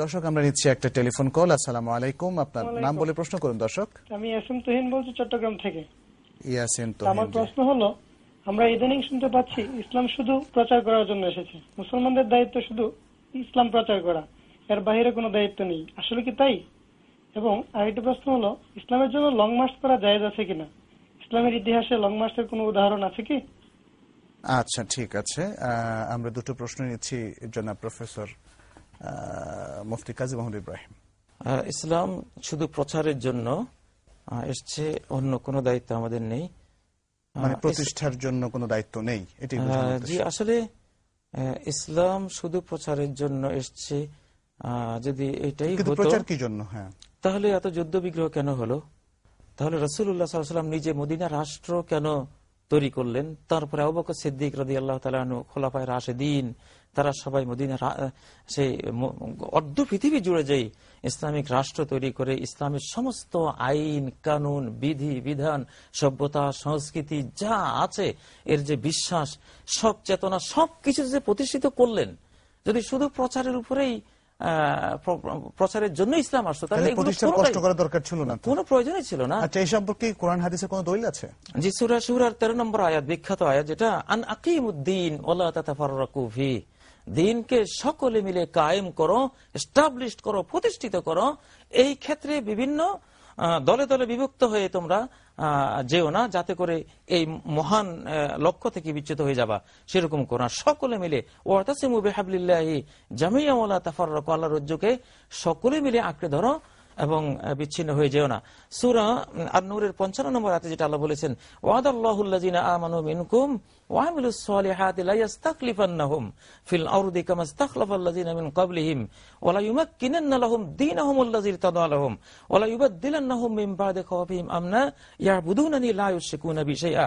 দর্শক আমরা নিচ্ছি একটা টেলিফোন কল। আসসালামু আলাইকুম। আপনার নাম বলে প্রশ্ন করুন দর্শক। আমি এসএম তুহিন বলছি চট্টগ্রাম থেকে। ইয়াসিন তো আমার প্রশ্ন হলো আমরা ইদানিং শুনতে পাচ্ছি ইসলাম শুধু প্রচার করার জন্য এসেছে। মুসলমানদের দায়িত্ব শুধু ইসলাম প্রচার করা। এর বাইরে কোনো দায়িত্ব নেই। আসলে কি তাই? এবং আরেকটা প্রশ্ন হলো ইসলামের জন্য লং মার্চ করা জায়েজ আছে কিনা? ইসলামের ইতিহাসে লং মার্চের কোনো উদাহরণ আছে কি? আচ্ছা ঠিক আছে। আমরা দুটো প্রশ্ন নিচ্ছি জনাব প্রফেসর মুফতি কাজী মোহাম্মদ ইব্রাহিম। ইসলাম শুধু প্রচারের জন্য এসছে অন্য কোনো দায়িত্ব আমাদের নেই। মানে প্রতিষ্ঠার জন্য কোনো দায়িত্ব নেই এটি জি আসলে ইসলাম শুধু প্রচারের জন্য এসছে আহ, যদি এটাই প্রচার কি জন্য? হ্যাঁ। তাহলে এত যুদ্ধ বিগ্রহ কেন হলো? তাহলে রসুল্লাহ সাল্লাম নিজে মদিনা রাষ্ট্র কেন তৈরি করলেন। তারপরে আবুবক সিদ্দিক রাদি আল্লাহ তালু খোলাফায় রাশেদিন, তারা সবাই মদিনা সেই অর্ধ পৃথিবী জুড়ে যেই ইসলামিক রাষ্ট্র তৈরি করে, ইসলামের সমস্ত আইন, কানুন, বিধি, বিধান, সভ্যতা, সংস্কৃতি যা আছে, এর যে বিশ্বাস, সব চেতনা সব কিছু যে প্রতিষ্ঠিত করলেন, যদি শুধু প্রচারের উপরেই প্রচারের জন্য ইসলাম আসতো। তাহলে কোনোটাই- কষ্ট করা দরকার ছিল না। কোনো প্রয়োজনই ছিল না। আচ্ছা এই সম্পর্কে কোরআন হাদিসে কোনো দলিল আছে? জি সুরা সুরার তেরো নম্বর আয়াত বিখ্যাত আয়াত যেটা আন আকিমুদ্দিন ওলা তাতাফাররাকু ফি দিনকে সকলে মিলে কায়েম করো এস্টাবলিশ করো প্রতিষ্ঠিত করো এই ক্ষেত্রে বিভিন্ন আহ, দলে দলে বিভক্ত হয়ে তোমরা যেও না, যাতে করে এই মহান লক্ষ্য থেকে বিচ্যুত হয়ে যাবা। সেরকম কোরআন সকলে মিলে, ওয়াতাসিমু বেহাবলিল্লাহি জামিয়া তাফার রক আল্লাহর রজ্জুকে সকলে মিলে আঁকড়ে ধরো। এবং বিচ্ছিন্ন হয়ে যেও না। সুরা আর নূরের পঞ্চান্ন নম্বর হাতে যেটা আল্লাহ বলেছেন ওয়াদাল্লাহুল্লাযিনা আমানু মিনকুম ওয়ামিলুস সালিহাতি লা ইস্তাখলিফান্নাহুম ফিল আরদি কামা ইস্তাখলাফাল্লাযিনা ক্বাবলিহিম ওয়া লা ইউমাক্কিনান্না লাহুম দীনাহুম আল্লাযী ইরতাদা লাহুম ওয়া লা ইউবাদদিলান্নাহুম বাদি খাওফিহিম আমনা ইয়াবুদুনানি লা ইউশরিকুনা বি শাইআ।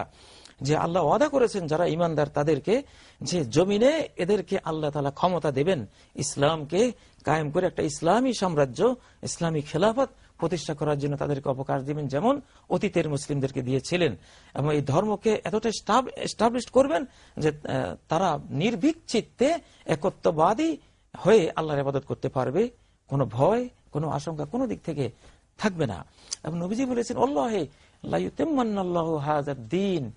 যে আল্লাহ ওয়াদা করেছেন যারা ইমানদার তাদেরকে, যে জমিনে এদেরকে আল্লাহ তালা ক্ষমতা দেবেন, ইসলামকে কায়েম করে একটা ইসলামী সাম্রাজ্য, ইসলামী খেলাফত প্রতিষ্ঠা করার জন্য তাদেরকে অবকাশ দিবেন, যেমন অতীতের মুসলিমদেরকে দিয়েছিলেন। এবং এই ধর্মকে এতটা এস্টাবলিশ করবেন যে তারা নির্ভীক চিত্তে একত্ববাদী হয়ে আল্লাহর আবাদত করতে পারবে। কোনো ভয়, কোনো আশঙ্কা কোনো দিক থেকে থাকবে না। এবং নবীজি বলেছেন অল্লাহে লাইউতেমান্নাল্লাহু হাযাদ দ্বীন।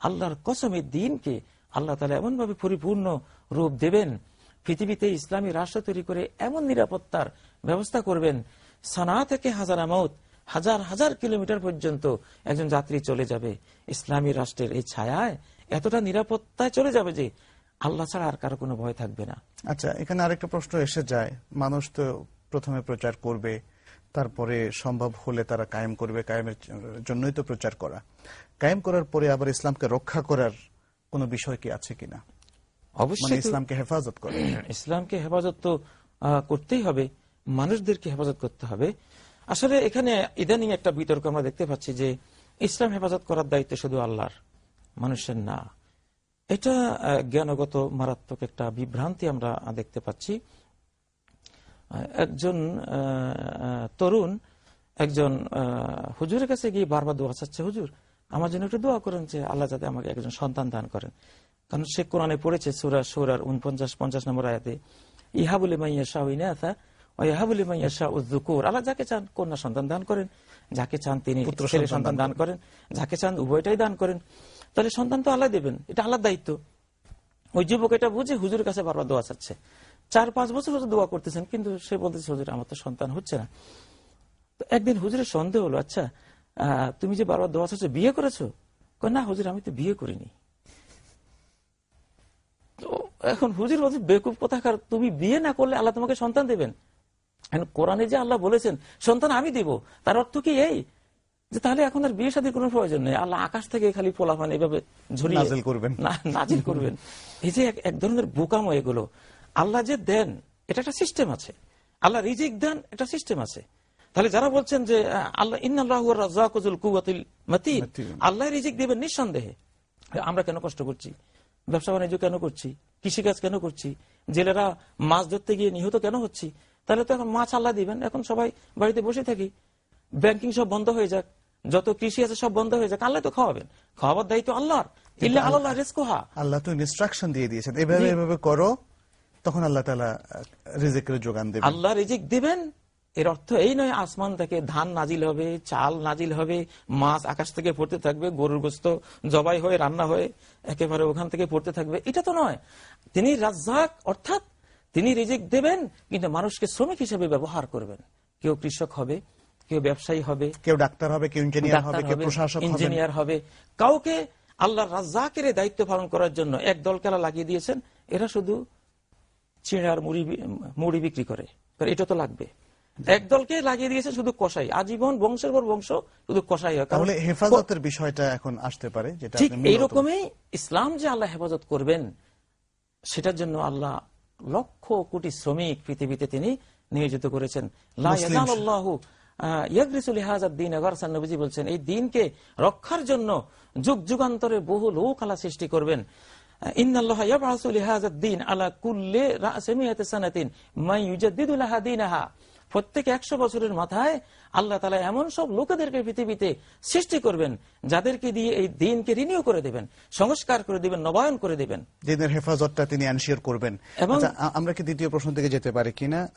আল্লাহর কসমে দ্বীনকে আল্লাহ তাআলা এমন ভাবে পরিপূর্ণ রূপ দেবেন, পৃথিবীতে ইসলামী রাষ্ট্র তৈরি করে এমন নিরাপত্তার ব্যবস্থা করবেন, সানা থেকে হাজার হাজারামাউত হাজার হাজার কিলোমিটার পর্যন্ত একজন যাত্রী চলে যাবে। ইসলামী রাষ্ট্রের এই ছায়ায় এতটা নিরাপত্তায় চলে যাবে যে আল্লাহ ছাড়া আর কারও কোনো ভয় থাকবে না। আচ্ছা এখানে আরেকটা প্রশ্ন এসে যায়। মানুষ তো প্রথমে প্রচার করবে তারপরে সম্ভব হলে তারা কায়েম করবে কায়েমের জন্যই তো প্রচার করা। কায়েম করার পরে আবার ইসলামকে রক্ষা করার কোনো বিষয় কি আছে কিনা? মানে অবশ্যই ইসলামকে হেফাজত করে। ইসলামকে হেফাজত তো করতেই হবে। মানুষদেরকে হেফাজত করতে হবে। আসলে এখানে ইদানিং একটা বিতর্ক আমরা দেখতে পাচ্ছি যে ইসলাম হেফাজত করার দায়িত্ব শুধু আল্লাহর মানুষের না। এটা জ্ঞানগত মারাত্মক একটা বিভ্রান্তি আমরা দেখতে পাচ্ছি। একজন তরুণ, একজন হুজুরের কাছে গিয়ে বারবার দোয়া চাচ্ছে, হুজুর, আমার জন্য একটু দোয়া করেন যে আল্লাহ যাতে আমাকে একজন সন্তান দান করেন। কারণ সে কোরআনে পড়েছে, সুরা, সুরার উনপঞ্চাশ পঞ্চাশ নম্বর আয়াতে ইহা বলে মাইয়া শাহ আল্লাহ যাকে চান কন্যা সন্তান দান করেন যাকে চান তিনি পুত্র ছেলে সন্তান দান করেন যাকে চান উভয়টাই দান করেন। তাহলে সন্তান তো আল্লাহ দেবেন এটা আল্লাহর দায়িত্ব। ওই যুবক এটা বুঝে হুজুরের কাছে বারবার দোয়া চাচ্ছে। চার পাঁচ বছর হচ্ছে দোয়া করতেছেন কিন্তু সে বলতেছে হুজুর আমার তো সন্তান হচ্ছে না। তো একদিন হুজুরের সন্দেহ হলো আচ্ছা তুমি যে বারবার দোয়া চাচ্ছ বিয়ে করেছ? না হুজুর আমি তো বিয়ে করিনি। তো এখন হুজুর বলছে বেকুব কোথাকার তুমি বিয়ে না করলে আল্লাহ তোমাকে সন্তান দেবেন। কোরআনে যে আল্লাহ বলেছেন সন্তান আমি দিব তার অর্থ কি এই? যে তাহলে এখন আর বিয়ে শাদীর কোনো প্রয়োজন নেই। আল্লাহ আকাশ থেকে খালি পোলাফান এভাবে ঝরিয়ে নাজিল করবেন। নাজিল করবেন। এই যে এক- ধরনের বোকামো এগুলো। আল্লাহ যে দেন এটা একটা সিস্টেম আছে। আল্লাহ রিজিক দেন একটা সিস্টেম আছে। তাহলে যারা বলছেন যে আল্লাহ ইন্নাল্লাহু রাজ্জাকুল কুওয়াতিল মাতিন। মাতিন। আল্লাহ রিজিক দেবেন নিঃসন্দেহে। আমরা কেন কষ্ট করছি? ব্যবসা বাণিজ্য কেন করছি? কৃষিকাজ কেন করছি? জেলেরা মাছ ধরতে গিয়ে নিহত কেন হচ্ছি? তাহলে তো এখন মাছ আল্লাহ দিবেন। এখন সবাই বাড়িতে বসে থাকি। ব্যাংকিং সব বন্ধ হয়ে যাক। যত কৃষি আছে সব বন্ধ হয়ে যাক। আল্লাহ তো খাওয়াবেন। খাওয়াবার দায়িত্ব আল্লাহর। ইল্লা আল্লাহ আল্লাহ তো ইনস্ট্রাকশন দিয়ে দিয়েছেন। এভাবে এভাবে করো তখন আল্লাহ রিজিকের যোগান দেবে আল্লাহ রিজিক দিবেন। এর অর্থ এই নয় আসমান থেকে ধান নাজিল হবে চাল নাজিল হবে মাছ আকাশ থেকে পড়তে থাকবে গরুর গোস্ত জবাই হয়ে রান্না হয়ে একেবারে ওখান থেকে পড়তে থাকবে। এটা তো নয়। তিনি রাজ্জাক অর্থাৎ তিনি রিজিক দেবেন কিন্তু মানুষকে শ্রমিক হিসেবে ব্যবহার করবেন। কেউ কৃষক হবে কেউ ব্যবসায়ী হবে কেউ ডাক্তার হবে কেউ ইঞ্জিনিয়ার হবে কেউ প্রশাসক ইঞ্জিনিয়ার হবে। কাউকে আল্লাহ রাজ্জাকের দায়িত্ব পালন করার জন্য এক দল খেলা লাগিয়ে দিয়েছেন এরা শুধু চিড়ার মুড়ি মুড়ি বিক্রি করে। এটা তো লাগবে। এক দলকে লাগিয়ে দিয়েছে শুধু কষাই আজীবন বংশের পর বংশ শুধু কষাই হয়। তাহলে হেফাজতের বিষয়টা এখন আসতে পারে যেটা ঠিক এইরকমই ইসলাম যে আল্লাহ হেফাজত করবেন সেটার জন্য আল্লাহ লক্ষ কোটি শ্রমিক পৃথিবীতে তিনি নিয়োজিত করেছেন। বলছেন এই দিনকে রক্ষার জন্য যুগ যুগান্তরে বহু লোক আল্লাহ সৃষ্টি করবেন। দ্বীন আলা কুল্লি প্রত্যেক একশো বছরের মাথায় আল্লাহ তালা এমন সব লোকেদেরকে পৃথিবীতে সৃষ্টি করবেন যাদেরকে দিয়ে এই দিনকে রিনিউ করে দেবেন সংস্কার করে দিবেন নবায়ন করে দেবেন। দিনের হেফাজতটা তিনি এনশিওর করবেন। এবং- আচ্ছা, আমরা কি দ্বিতীয় প্রশ্ন থেকে যেতে পারি কিনা?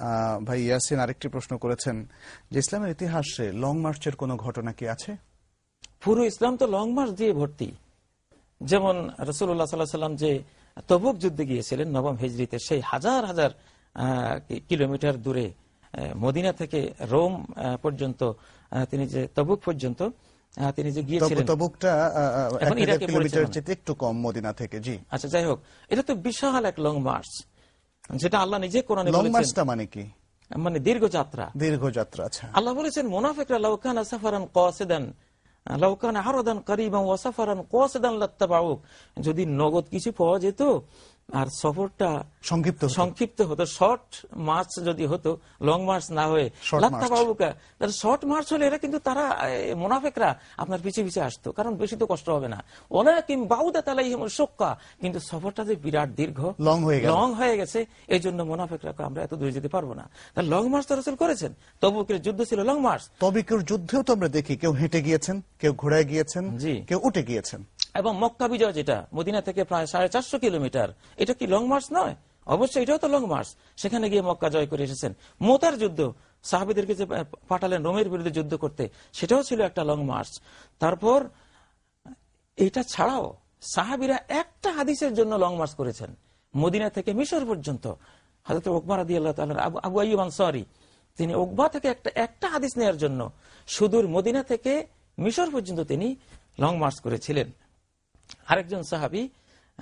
ভাই ইয়াসিন আরেকটি প্রশ্ন করেছেন যে ইসলামের ইতিহাসে লং মার্চের কোনো ঘটনা কি আছে? পুরো ইসলাম তো লং মার্চ দিয়ে ভর্তি। যেমন রসুল্লাহ সাল্লাহ সাল্লাম যে তবুক যুদ্ধে গিয়েছিলেন নবম হিজড়িতে সেই হাজার হাজার কিলোমিটার দূরে মদিনা থেকে রোম পর্যন্ত তিনি যে তবুক পর্যন্ত তিনি যে গিয়েছিলেন। তবুকটা আহ, আহ, এক এখন হাজার ইরাকে কিলোমিটার চেয়ে একটু কম মদিনা থেকে জি। আচ্ছা যাই হোক এটা তো বিশাল এক লং মার্চ যেটা আল্লাহ নিজে কোরআনে লং বলেছেন। মার্চটা মানে কি? মানে দীর্ঘ যাত্রা। দীর্ঘ যাত্রা আচ্ছা। আল্লাহ বলেছেন মোনাফিকরা লাউকানা সাফারান কসেদান লাউকানা হারদান করিবান ওয়াসাফারান কসেদান লাত্তাবাউক। যদি নগদ কিছু পাওয়া যেত আর সফরটা সংক্ষিপ্ত সংক্ষিপ্ত হতো। শর্ট মার্চ যদি হতো লং মার্চ না হয়ে লাত্তা। বাবুকা। শর্ট মার্চ হলে এরা কিন্তু তারা মুনাফেকরা আপনার পিছিয়ে পিছিয়ে আসতো কারণ বেশি তো কষ্ট হবে না। ওলা কিম বাউদা তালাই সোক্কা কিন্তু সফরটা যে বিরাট দীর্ঘ Long হয়ে গেল। লং হয়ে গেছে এই জন্য মোনাফেকরা আমরা এত দূরে যেতে পারব না। তার লং মার্চ তো রসুল করেছেন। তবুকের যুদ্ধ ছিল লং মার্চ। তবে কেউ যুদ্ধেও তো আমরা দেখি কেউ হেঁটে গিয়েছেন কেউ ঘোড়ায় গিয়েছেন জি। কেউ উঠে গিয়েছেন। এবং মক্কা বিজয় যেটা, মদিনা থেকে প্রায় সাড়ে চারশো কিলোমিটার, এটা কি লং মার্চ নয়? অবশ্যই এটাও তো লং মার্চ সেখানে গিয়ে মক্কা জয় করে এসেছেন। মোতার যুদ্ধ, সাহাবিদেরকে যে পাঠালেন রোমের বিরুদ্ধে যুদ্ধ করতে, সেটাও ছিল একটা লং মার্চ তারপর, এটা ছাড়াও সাহাবিরা একটা হাদিসের জন্য লং মার্চ করেছেন। মদিনা থেকে মিশর পর্যন্ত। হাজরত ওকবার আদি আল্লাহ আবু তিনি ওকবা থেকে একটা একটা হাদিস নেওয়ার জন্য। সুদূর মদিনা থেকে মিশর পর্যন্ত তিনি লং মার্চ করেছিলেন। আরেকজন সাহাবি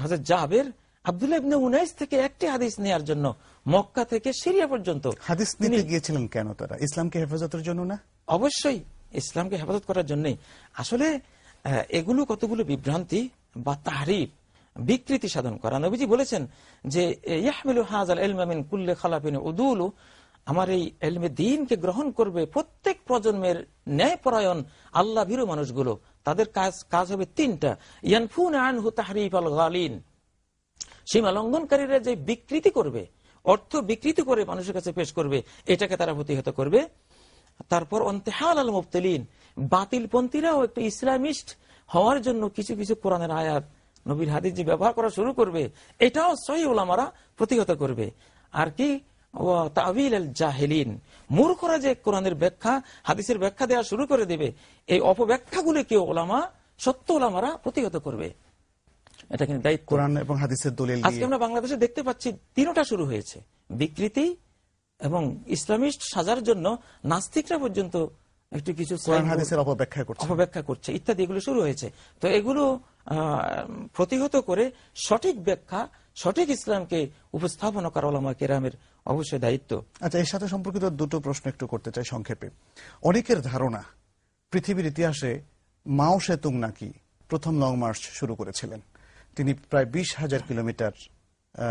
হাজরত জাহাবের আব্দুল্লাহ ইবনে উনাইস থেকে একটি হাদিস নেয়ার জন্য মক্কা থেকে সিরিয়া পর্যন্ত হাদিস নিতে গিয়েছিলেন কেন তারা? ইসলামকে হেফাজতের জন্য না? অবশ্যই ইসলামকে হেফাজত করার জন্যই। আসলে এগুলো কতগুলো বিভ্রান্তি বা তাহারিফ বিকৃতি সাধন করা। নবীজি বলেছেন যে ইয়াহমিলু হাজাল এলমামিন কুল্লে খালাফিন উদুলু আমার এই এলমে দিনকে গ্রহণ করবে প্রত্যেক প্রজন্মের ন্যায়পরায়ণ আল্লাহ ভীরু মানুষগুলো। তাদের কাজ কাজ হবে তিনটা। ইয়ানফুন আল গালিন। সীমা লঙ্ঘনকারীরা যে বিকৃতি করবে, অর্থ বিকৃতি করে মানুষের কাছে পেশ করবে, এটাকে তারা প্রতিহত করবে। তারপর অন্তেহাল আল মুবতলিন। বাতিলপন্থীরাও একটু ইসলামিস্ট হওয়ার জন্য কিছু কিছু কোরআনের আয়াত নবীর হাদিস যে ব্যবহার করা শুরু করবে, এটাও সহি ওলামারা প্রতিহত করবে। আর কি? জাহেলিন। মূর্খরা যে কোরআনের ব্যাখ্যা হাদিসের ব্যাখ্যা দেওয়া শুরু করে দেবে এই অপব্যাখ্যাগুলিকে ওলামা সত্য ওলামারা প্রতিহত করবে। এটা কিন্তু দায়িত্ব। কোরআন এবং হাদিসের দলিল আজকে আমরা বাংলাদেশে দেখতে পাচ্ছি তিনটা শুরু হয়েছে। বিকৃতি এবং ইসলামিস্ট সাজার জন্য নাস্তিকরা পর্যন্ত একটু কিছু হাদিসের অপব্যাখ্যা করছে। অপব্যাখ্যা করছে ইত্যাদি এগুলো শুরু হয়েছে। তো এগুলো আহ, প্রতিহত করে সঠিক ব্যাখ্যা সঠিক ইসলামকে উপস্থাপনা করা ওলামা কেরামের অবশ্যই দায়িত্ব। আচ্ছা এর সাথে সম্পর্কিত দুটো প্রশ্ন একটু করতে চাই সংক্ষেপে। অনেকের ধারণা, পৃথিবীর ইতিহাসে মাও সেতুং নাকি প্রথম লং মার্চ শুরু করেছিলেন। তিনি প্রায় বিশ হাজার কিলোমিটার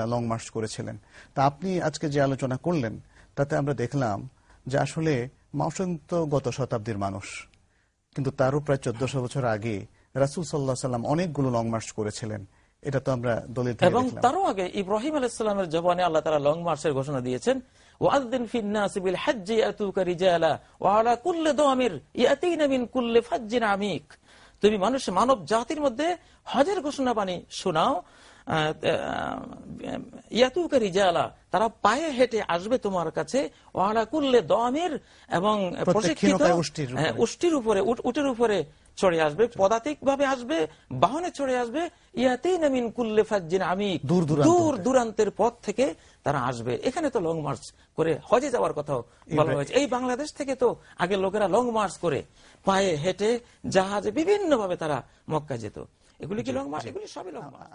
লং মার্চ করেছিলেন। তা আপনি আজকে যে আলোচনা করলেন, তাতে আমরা দেখলাম যে আসলে মাও সেতুং তো গত শতাব্দীর মানুষ। কিন্তু তারও প্রায় চোদ্দশো বছর আগে রাসুল সাল্লাহ সাল্লাম অনেকগুলো লং মার্চ করেছিলেন। এটা তো আমরা দলিল এবং তারও আগে ইব্রাহিম আলাইসাল্লামের জবানে আল্লাহ তারা লং মার্চের ঘোষণা দিয়েছেন রিজালা দামির ইয়াতিনা মিন কুল্লি ফাজ্জিন আমিক তুমি মানুষ মানব জাতির মধ্যে হজের ঘোষণা বাণী শোনাও ইয়াতুকা রিজালা তারা পায়ে হেঁটে আসবে তোমার কাছে ওয়ালা কুল্লে দমের এবং প্রশিক্ষিত উষ্টির উপরে। হ্যাঁ, উপরে উট- উটের উপরে চড়ে আসবে পদাতিক ভাবে আসবে বাহনে চড়ে আসবে। ইয়াতেই নামিন কুল্লে ফাজিন আমি দূর দূর দূরান্তের পথ থেকে তারা আসবে। এখানে তো লং মার্চ করে হজে যাওয়ার কথাও বলা হয়েছে। এই বাংলাদেশ থেকে তো আগে লোকেরা লং মার্চ করে পায়ে হেঁটে জাহাজে বিভিন্ন ভাবে তারা মক্কা যেত। এগুলি কি লং মার্চ এগুলি সবই লং মার্চ